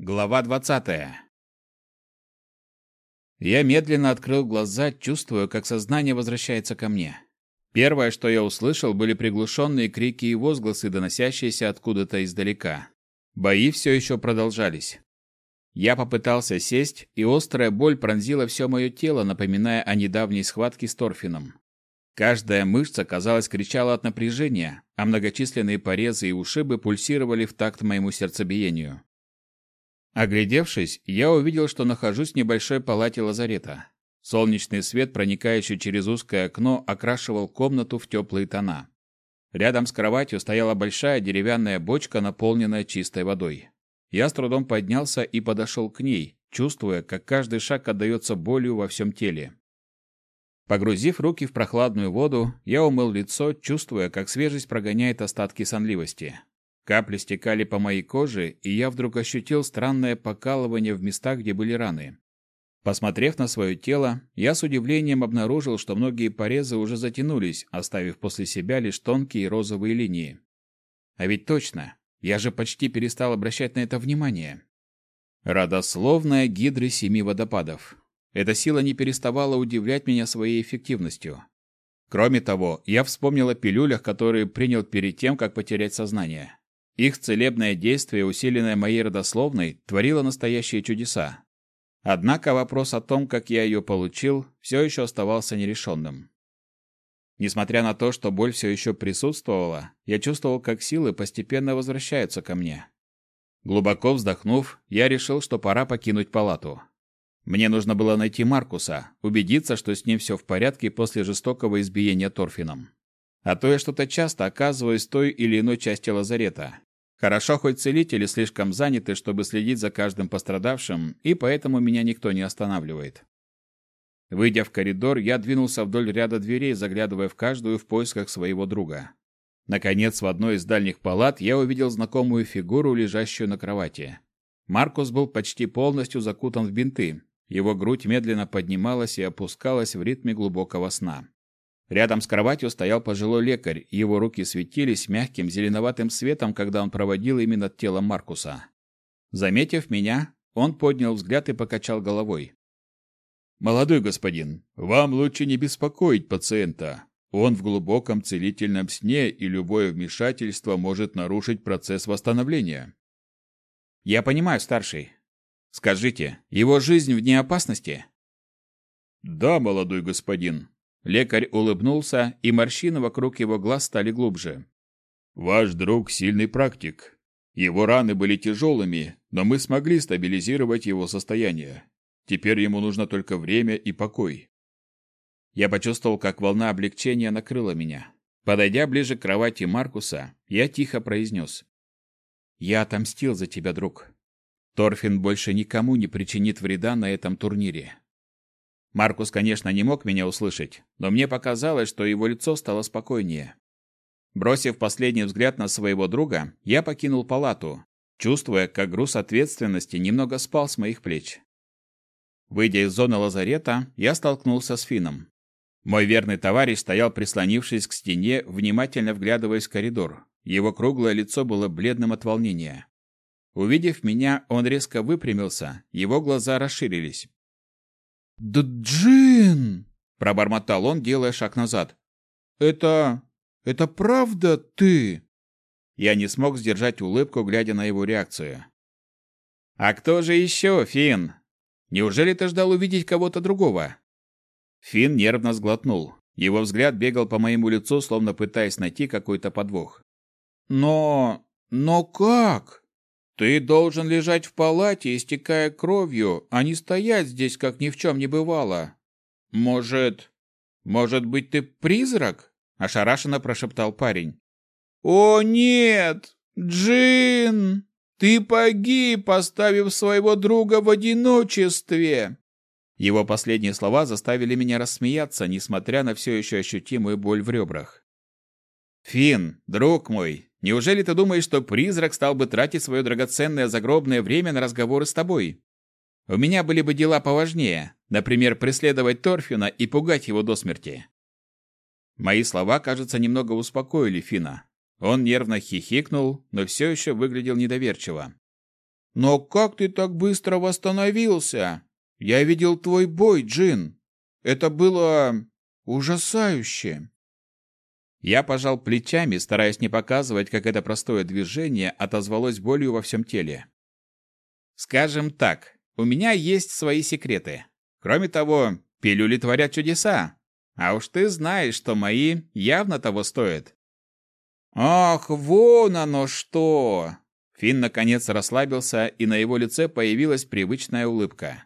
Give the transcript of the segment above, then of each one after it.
Глава 20. Я медленно открыл глаза, чувствуя, как сознание возвращается ко мне. Первое, что я услышал, были приглушенные крики и возгласы, доносящиеся откуда-то издалека. Бои все еще продолжались. Я попытался сесть, и острая боль пронзила все мое тело, напоминая о недавней схватке с Торфином. Каждая мышца, казалось, кричала от напряжения, а многочисленные порезы и ушибы пульсировали в такт моему сердцебиению. Оглядевшись, я увидел, что нахожусь в небольшой палате лазарета. Солнечный свет, проникающий через узкое окно, окрашивал комнату в теплые тона. Рядом с кроватью стояла большая деревянная бочка, наполненная чистой водой. Я с трудом поднялся и подошел к ней, чувствуя, как каждый шаг отдается болью во всем теле. Погрузив руки в прохладную воду, я умыл лицо, чувствуя, как свежесть прогоняет остатки сонливости. Капли стекали по моей коже, и я вдруг ощутил странное покалывание в местах, где были раны. Посмотрев на свое тело, я с удивлением обнаружил, что многие порезы уже затянулись, оставив после себя лишь тонкие розовые линии. А ведь точно, я же почти перестал обращать на это внимание. Родословная гидры семи водопадов. Эта сила не переставала удивлять меня своей эффективностью. Кроме того, я вспомнил о пилюлях, которые принял перед тем, как потерять сознание. Их целебное действие, усиленное моей родословной, творило настоящие чудеса. Однако вопрос о том, как я ее получил, все еще оставался нерешенным. Несмотря на то, что боль все еще присутствовала, я чувствовал, как силы постепенно возвращаются ко мне. Глубоко вздохнув, я решил, что пора покинуть палату. Мне нужно было найти Маркуса, убедиться, что с ним все в порядке после жестокого избиения торфином. А то я что-то часто оказываюсь в той или иной части лазарета, Хорошо, хоть целители слишком заняты, чтобы следить за каждым пострадавшим, и поэтому меня никто не останавливает. Выйдя в коридор, я двинулся вдоль ряда дверей, заглядывая в каждую в поисках своего друга. Наконец, в одной из дальних палат я увидел знакомую фигуру, лежащую на кровати. Маркус был почти полностью закутан в бинты. Его грудь медленно поднималась и опускалась в ритме глубокого сна. Рядом с кроватью стоял пожилой лекарь, его руки светились мягким зеленоватым светом, когда он проводил ими над телом Маркуса. Заметив меня, он поднял взгляд и покачал головой. «Молодой господин, вам лучше не беспокоить пациента. Он в глубоком целительном сне, и любое вмешательство может нарушить процесс восстановления». «Я понимаю, старший. Скажите, его жизнь вне опасности?» «Да, молодой господин. Лекарь улыбнулся, и морщины вокруг его глаз стали глубже. Ваш друг сильный практик. Его раны были тяжелыми, но мы смогли стабилизировать его состояние. Теперь ему нужно только время и покой. Я почувствовал, как волна облегчения накрыла меня. Подойдя ближе к кровати Маркуса, я тихо произнес. «Я отомстил за тебя, друг. Торфин больше никому не причинит вреда на этом турнире. Маркус, конечно, не мог меня услышать, но мне показалось, что его лицо стало спокойнее. Бросив последний взгляд на своего друга, я покинул палату, чувствуя, как груз ответственности немного спал с моих плеч. Выйдя из зоны лазарета, я столкнулся с Фином. Мой верный товарищ стоял, прислонившись к стене, внимательно вглядываясь в коридор. Его круглое лицо было бледным от волнения. Увидев меня, он резко выпрямился, его глаза расширились. «Да Джин!» — пробормотал он, делая шаг назад. «Это... это правда ты?» Я не смог сдержать улыбку, глядя на его реакцию. «А кто же еще, Финн? Неужели ты ждал увидеть кого-то другого?» Финн нервно сглотнул. Его взгляд бегал по моему лицу, словно пытаясь найти какой-то подвох. «Но... но как?» Ты должен лежать в палате, истекая кровью, а не стоять здесь, как ни в чем не бывало. Может, может быть, ты призрак? ошарашенно прошептал парень. О нет, Джин, ты погиб, поставив своего друга в одиночестве. Его последние слова заставили меня рассмеяться, несмотря на все еще ощутимую боль в ребрах. Фин, друг мой, Неужели ты думаешь, что призрак стал бы тратить свое драгоценное загробное время на разговоры с тобой? У меня были бы дела поважнее, например, преследовать Торфина и пугать его до смерти. Мои слова, кажется, немного успокоили Фина. Он нервно хихикнул, но все еще выглядел недоверчиво. Но как ты так быстро восстановился? Я видел твой бой, Джин. Это было ужасающе. Я пожал плечами, стараясь не показывать, как это простое движение отозвалось болью во всем теле. Скажем так, у меня есть свои секреты. Кроме того, пилюли творят чудеса. А уж ты знаешь, что мои явно того стоят. Ах, вон оно что! Финн наконец расслабился, и на его лице появилась привычная улыбка.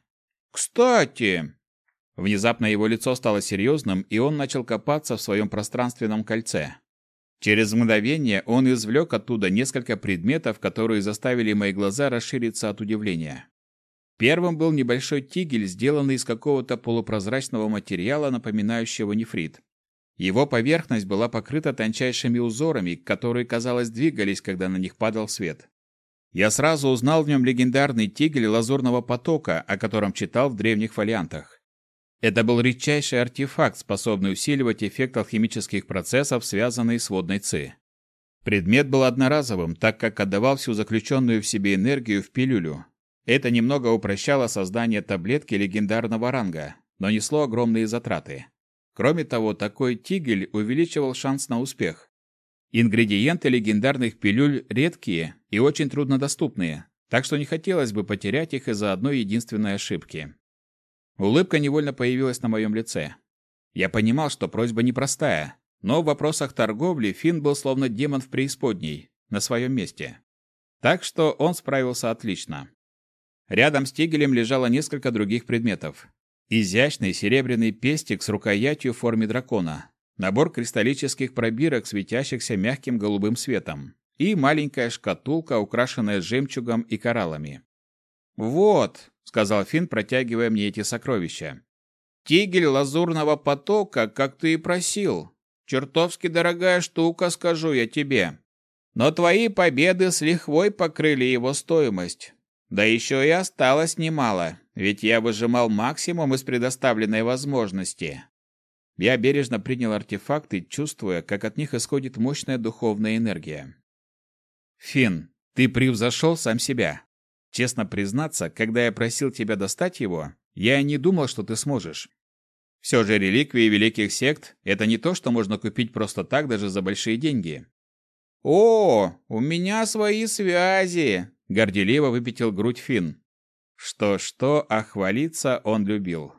Кстати, Внезапно его лицо стало серьезным, и он начал копаться в своем пространственном кольце. Через мгновение он извлек оттуда несколько предметов, которые заставили мои глаза расшириться от удивления. Первым был небольшой тигель, сделанный из какого-то полупрозрачного материала, напоминающего нефрит. Его поверхность была покрыта тончайшими узорами, которые, казалось, двигались, когда на них падал свет. Я сразу узнал в нем легендарный тигель лазурного потока, о котором читал в древних фолиантах. Это был редчайший артефакт, способный усиливать эффект алхимических процессов, связанный с водной ци. Предмет был одноразовым, так как отдавал всю заключенную в себе энергию в пилюлю. Это немного упрощало создание таблетки легендарного ранга, но несло огромные затраты. Кроме того, такой тигель увеличивал шанс на успех. Ингредиенты легендарных пилюль редкие и очень труднодоступные, так что не хотелось бы потерять их из-за одной единственной ошибки. Улыбка невольно появилась на моем лице. Я понимал, что просьба непростая, но в вопросах торговли Финн был словно демон в преисподней, на своем месте. Так что он справился отлично. Рядом с тигелем лежало несколько других предметов. Изящный серебряный пестик с рукоятью в форме дракона, набор кристаллических пробирок, светящихся мягким голубым светом, и маленькая шкатулка, украшенная жемчугом и кораллами. «Вот», — сказал Финн, протягивая мне эти сокровища. «Тигель лазурного потока, как ты и просил. Чертовски дорогая штука, скажу я тебе. Но твои победы с лихвой покрыли его стоимость. Да еще и осталось немало, ведь я выжимал максимум из предоставленной возможности». Я бережно принял артефакты, чувствуя, как от них исходит мощная духовная энергия. «Финн, ты превзошел сам себя. Честно признаться, когда я просил тебя достать его, я не думал, что ты сможешь. Все же реликвии великих сект – это не то, что можно купить просто так, даже за большие деньги. «О, у меня свои связи!» – горделиво выпятил грудь Финн. Что-что, а хвалиться он любил.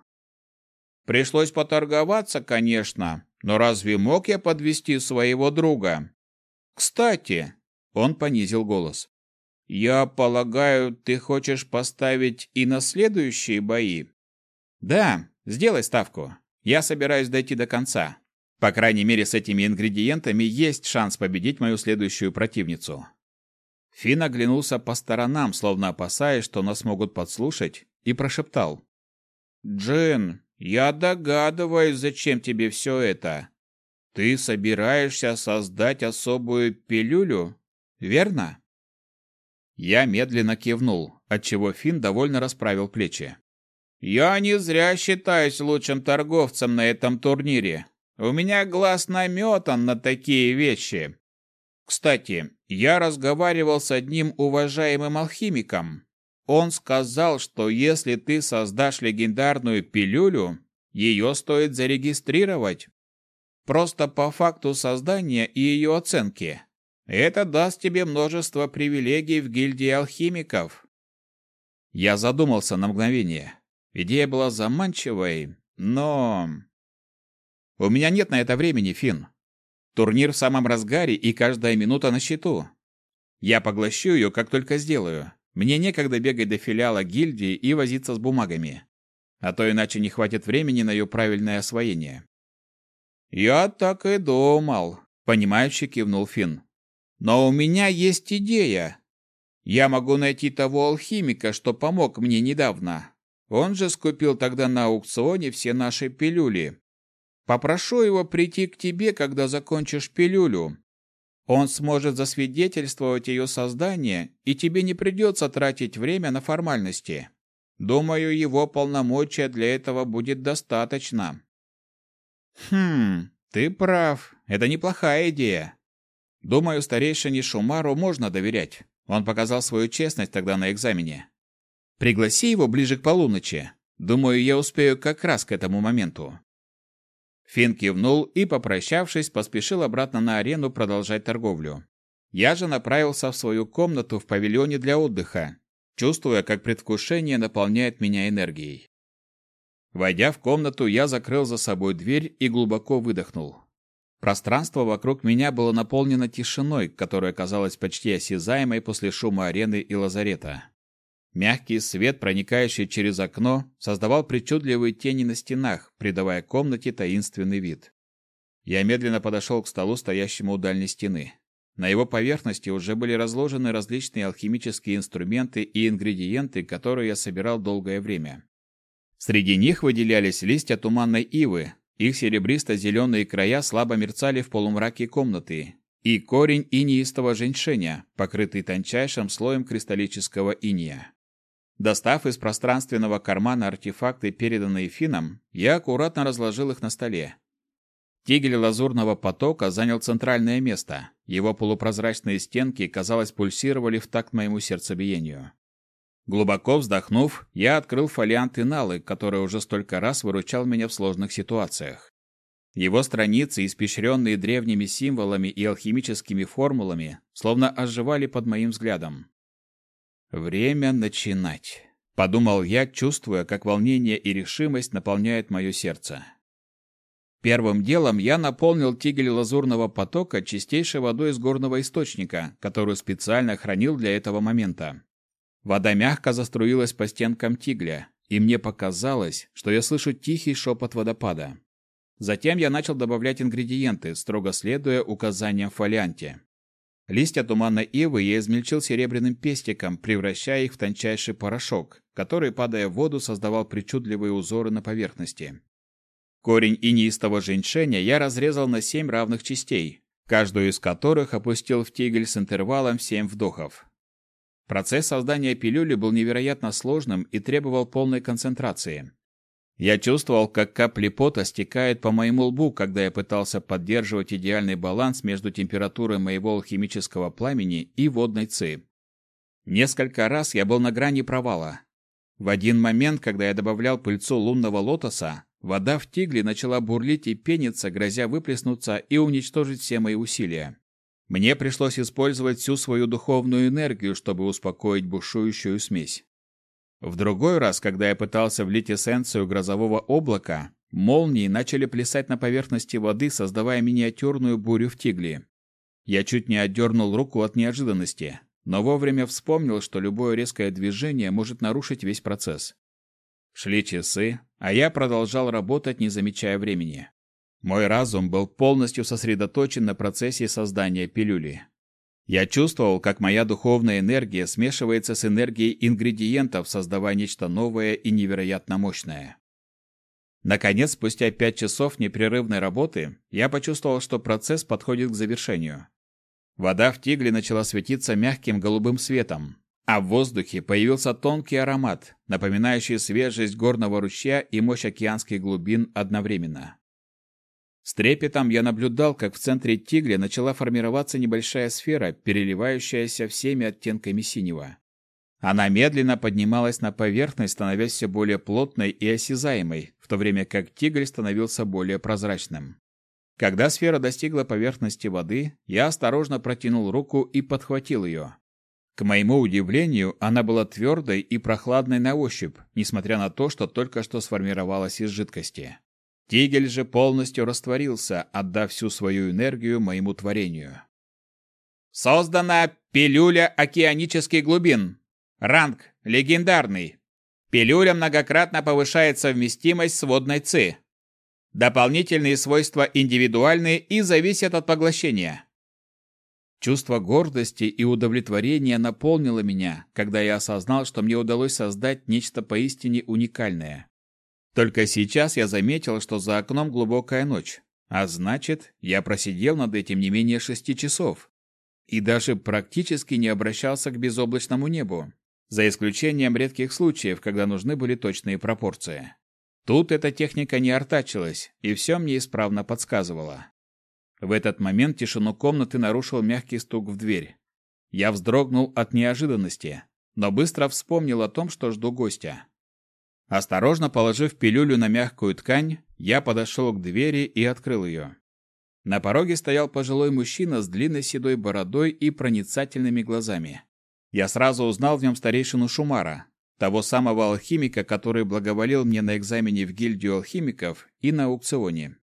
«Пришлось поторговаться, конечно, но разве мог я подвести своего друга? Кстати, он понизил голос. Я полагаю, ты хочешь поставить и на следующие бои? Да, сделай ставку. Я собираюсь дойти до конца. По крайней мере, с этими ингредиентами есть шанс победить мою следующую противницу. Фин оглянулся по сторонам, словно опасаясь, что нас могут подслушать, и прошептал. «Джин, я догадываюсь, зачем тебе все это. Ты собираешься создать особую пилюлю, верно?» Я медленно кивнул, отчего Финн довольно расправил плечи. «Я не зря считаюсь лучшим торговцем на этом турнире. У меня глаз наметан на такие вещи. Кстати, я разговаривал с одним уважаемым алхимиком. Он сказал, что если ты создашь легендарную пилюлю, ее стоит зарегистрировать. Просто по факту создания и ее оценки. Это даст тебе множество привилегий в гильдии алхимиков. Я задумался на мгновение. Идея была заманчивой, но... У меня нет на это времени, Фин. Турнир в самом разгаре, и каждая минута на счету. Я поглощу ее, как только сделаю. Мне некогда бегать до филиала гильдии и возиться с бумагами. А то иначе не хватит времени на ее правильное освоение. «Я так и думал», — понимающе кивнул Финн. Но у меня есть идея. Я могу найти того алхимика, что помог мне недавно. Он же скупил тогда на аукционе все наши пилюли. Попрошу его прийти к тебе, когда закончишь пилюлю. Он сможет засвидетельствовать ее создание, и тебе не придется тратить время на формальности. Думаю, его полномочия для этого будет достаточно. Хм, ты прав. Это неплохая идея. Думаю, старейшине Шумару можно доверять. Он показал свою честность тогда на экзамене. Пригласи его ближе к полуночи. Думаю, я успею как раз к этому моменту. Финн кивнул и, попрощавшись, поспешил обратно на арену продолжать торговлю. Я же направился в свою комнату в павильоне для отдыха, чувствуя, как предвкушение наполняет меня энергией. Войдя в комнату, я закрыл за собой дверь и глубоко выдохнул. Пространство вокруг меня было наполнено тишиной, которая казалась почти осязаемой после шума арены и лазарета. Мягкий свет, проникающий через окно, создавал причудливые тени на стенах, придавая комнате таинственный вид. Я медленно подошел к столу, стоящему у дальней стены. На его поверхности уже были разложены различные алхимические инструменты и ингредиенты, которые я собирал долгое время. Среди них выделялись листья туманной ивы, их серебристо-зеленые края слабо мерцали в полумраке комнаты, и корень инеистого женьшеня, покрытый тончайшим слоем кристаллического иния. Достав из пространственного кармана артефакты, переданные Финном, я аккуратно разложил их на столе. Тигель лазурного потока занял центральное место. Его полупрозрачные стенки, казалось, пульсировали в такт моему сердцебиению. Глубоко вздохнув, я открыл фолиант Иналы, который уже столько раз выручал меня в сложных ситуациях. Его страницы, испещренные древними символами и алхимическими формулами, словно оживали под моим взглядом. Время начинать, подумал я, чувствуя, как волнение и решимость наполняют мое сердце. Первым делом я наполнил тигель лазурного потока чистейшей водой из горного источника, которую специально хранил для этого момента. Вода мягко заструилась по стенкам тигля, и мне показалось, что я слышу тихий шепот водопада. Затем я начал добавлять ингредиенты, строго следуя указаниям в фолианте. Листья туманной ивы я измельчил серебряным пестиком, превращая их в тончайший порошок, который, падая в воду, создавал причудливые узоры на поверхности. Корень инистого женьшеня я разрезал на семь равных частей, каждую из которых опустил в тигель с интервалом семь вдохов. Процесс создания пилюли был невероятно сложным и требовал полной концентрации. Я чувствовал, как капли пота стекают по моему лбу, когда я пытался поддерживать идеальный баланс между температурой моего алхимического пламени и водной ци. Несколько раз я был на грани провала. В один момент, когда я добавлял пыльцу лунного лотоса, вода в тигле начала бурлить и пениться, грозя выплеснуться и уничтожить все мои усилия. Мне пришлось использовать всю свою духовную энергию, чтобы успокоить бушующую смесь. В другой раз, когда я пытался влить эссенцию грозового облака, молнии начали плясать на поверхности воды, создавая миниатюрную бурю в тигле. Я чуть не отдернул руку от неожиданности, но вовремя вспомнил, что любое резкое движение может нарушить весь процесс. Шли часы, а я продолжал работать, не замечая времени. Мой разум был полностью сосредоточен на процессе создания пилюли. Я чувствовал, как моя духовная энергия смешивается с энергией ингредиентов, создавая нечто новое и невероятно мощное. Наконец, спустя пять часов непрерывной работы, я почувствовал, что процесс подходит к завершению. Вода в тигле начала светиться мягким голубым светом, а в воздухе появился тонкий аромат, напоминающий свежесть горного ручья и мощь океанских глубин одновременно. С трепетом я наблюдал, как в центре тигля начала формироваться небольшая сфера, переливающаяся всеми оттенками синего. Она медленно поднималась на поверхность, становясь все более плотной и осязаемой, в то время как тигль становился более прозрачным. Когда сфера достигла поверхности воды, я осторожно протянул руку и подхватил ее. К моему удивлению, она была твердой и прохладной на ощупь, несмотря на то, что только что сформировалась из жидкости. Тигель же полностью растворился, отдав всю свою энергию моему творению. Создана пилюля океанических глубин. Ранг легендарный. Пилюля многократно повышает совместимость с водной ЦИ. Дополнительные свойства индивидуальные и зависят от поглощения. Чувство гордости и удовлетворения наполнило меня, когда я осознал, что мне удалось создать нечто поистине уникальное. Только сейчас я заметил, что за окном глубокая ночь, а значит, я просидел над этим не менее шести часов и даже практически не обращался к безоблачному небу, за исключением редких случаев, когда нужны были точные пропорции. Тут эта техника не артачилась, и все мне исправно подсказывало. В этот момент тишину комнаты нарушил мягкий стук в дверь. Я вздрогнул от неожиданности, но быстро вспомнил о том, что жду гостя. Осторожно положив пилюлю на мягкую ткань, я подошел к двери и открыл ее. На пороге стоял пожилой мужчина с длинной седой бородой и проницательными глазами. Я сразу узнал в нем старейшину Шумара, того самого алхимика, который благоволил мне на экзамене в гильдию алхимиков и на аукционе.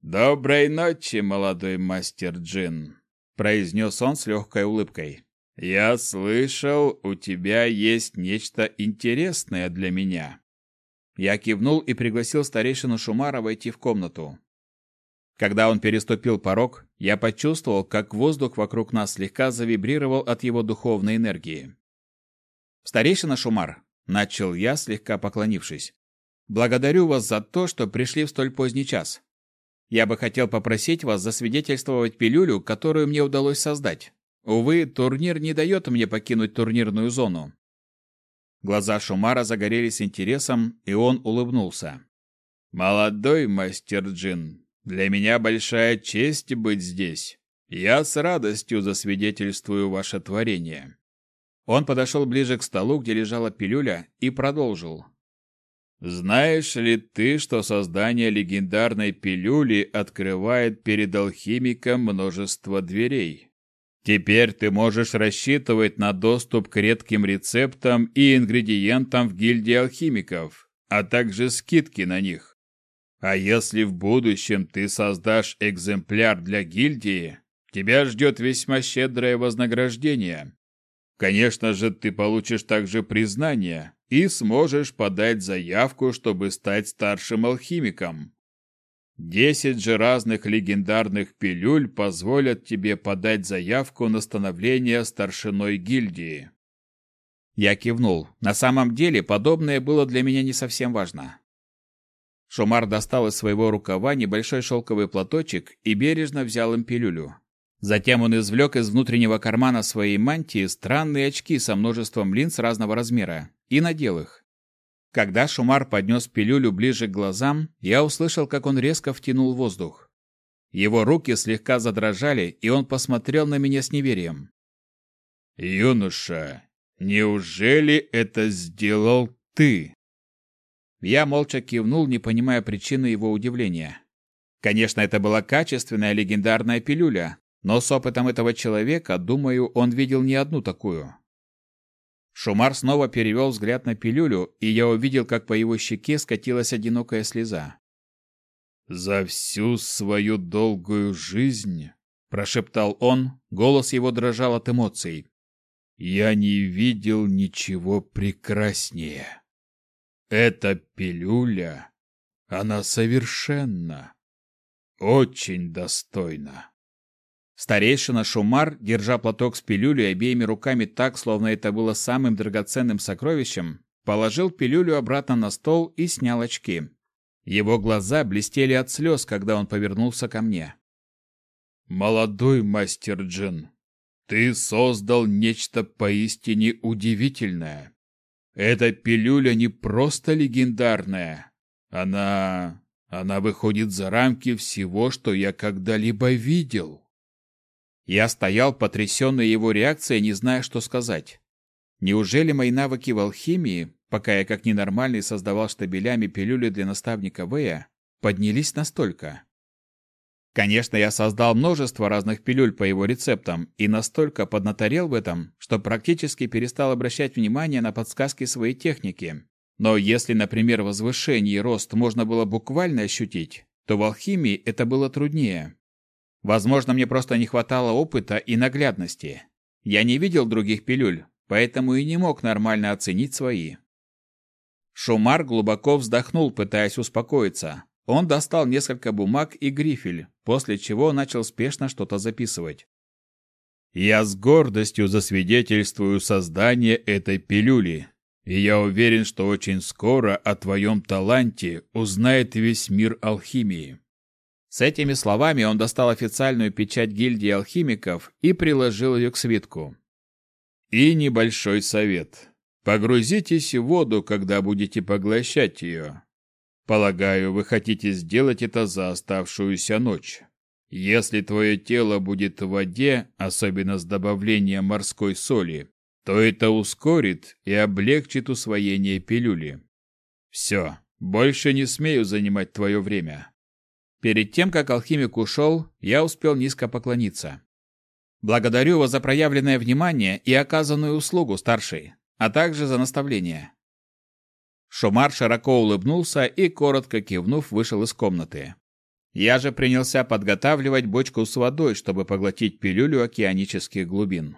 «Доброй ночи, молодой мастер Джин», — произнес он с легкой улыбкой. «Я слышал, у тебя есть нечто интересное для меня». Я кивнул и пригласил старейшину Шумара войти в комнату. Когда он переступил порог, я почувствовал, как воздух вокруг нас слегка завибрировал от его духовной энергии. «Старейшина Шумар», — начал я, слегка поклонившись, — «благодарю вас за то, что пришли в столь поздний час. Я бы хотел попросить вас засвидетельствовать пилюлю, которую мне удалось создать. Увы, турнир не дает мне покинуть турнирную зону». Глаза Шумара загорелись интересом, и он улыбнулся. «Молодой мастер Джин, для меня большая честь быть здесь. Я с радостью засвидетельствую ваше творение. Он подошел ближе к столу, где лежала пилюля, и продолжил. Знаешь ли ты, что создание легендарной пилюли открывает перед алхимиком множество дверей? Теперь ты можешь рассчитывать на доступ к редким рецептам и ингредиентам в гильдии алхимиков, а также скидки на них. А если в будущем ты создашь экземпляр для гильдии, тебя ждет весьма щедрое вознаграждение. Конечно же, ты получишь также признание и сможешь подать заявку, чтобы стать старшим алхимиком. Десять же разных легендарных пилюль позволят тебе подать заявку на становление старшиной гильдии. Я кивнул. На самом деле, подобное было для меня не совсем важно. Шумар достал из своего рукава небольшой шелковый платочек и бережно взял им пилюлю. Затем он извлек из внутреннего кармана своей мантии странные очки со множеством линз разного размера и надел их. Когда Шумар поднес пилюлю ближе к глазам, я услышал, как он резко втянул воздух. Его руки слегка задрожали, и он посмотрел на меня с неверием. «Юноша, неужели это сделал ты?» Я молча кивнул, не понимая причины его удивления. Конечно, это была качественная легендарная пилюля, но с опытом этого человека, думаю, он видел не одну такую. Шумар снова перевел взгляд на пилюлю, и я увидел, как по его щеке скатилась одинокая слеза. «За всю свою долгую жизнь», — прошептал он, голос его дрожал от эмоций, — «я не видел ничего прекраснее». Эта пилюля, она совершенно, очень достойна. Старейшина Шумар, держа платок с пилюлей обеими руками так, словно это было самым драгоценным сокровищем, положил пилюлю обратно на стол и снял очки. Его глаза блестели от слез, когда он повернулся ко мне. «Молодой мастер Джин, ты создал нечто поистине удивительное. Эта пилюля не просто легендарная. Она... она выходит за рамки всего, что я когда-либо видел. Я стоял, потрясенный его реакцией, не зная, что сказать. Неужели мои навыки в алхимии, пока я как ненормальный создавал штабелями пилюли для наставника Вэя, поднялись настолько? Конечно, я создал множество разных пилюль по его рецептам и настолько поднаторел в этом, что практически перестал обращать внимание на подсказки своей техники. Но если, например, возвышение и рост можно было буквально ощутить, то в алхимии это было труднее. Возможно, мне просто не хватало опыта и наглядности. Я не видел других пилюль, поэтому и не мог нормально оценить свои. Шумар глубоко вздохнул, пытаясь успокоиться, он достал несколько бумаг и грифель, после чего начал спешно что-то записывать. «Я с гордостью засвидетельствую создание этой пилюли, и я уверен, что очень скоро о твоем таланте узнает весь мир алхимии». С этими словами он достал официальную печать гильдии алхимиков и приложил ее к свитку. «И небольшой совет. Погрузитесь в воду, когда будете поглощать ее. Полагаю, вы хотите сделать это за оставшуюся ночь. Если твое тело будет в воде, особенно с добавлением морской соли, то это ускорит и облегчит усвоение пилюли. Все, больше не смею занимать твое время. Перед тем, как алхимик ушел, я успел низко поклониться. Благодарю вас за проявленное внимание и оказанную услугу, старший, а также за наставление. Шумар широко улыбнулся и, коротко кивнув, вышел из комнаты. Я же принялся подготавливать бочку с водой, чтобы поглотить пилюлю океанических глубин.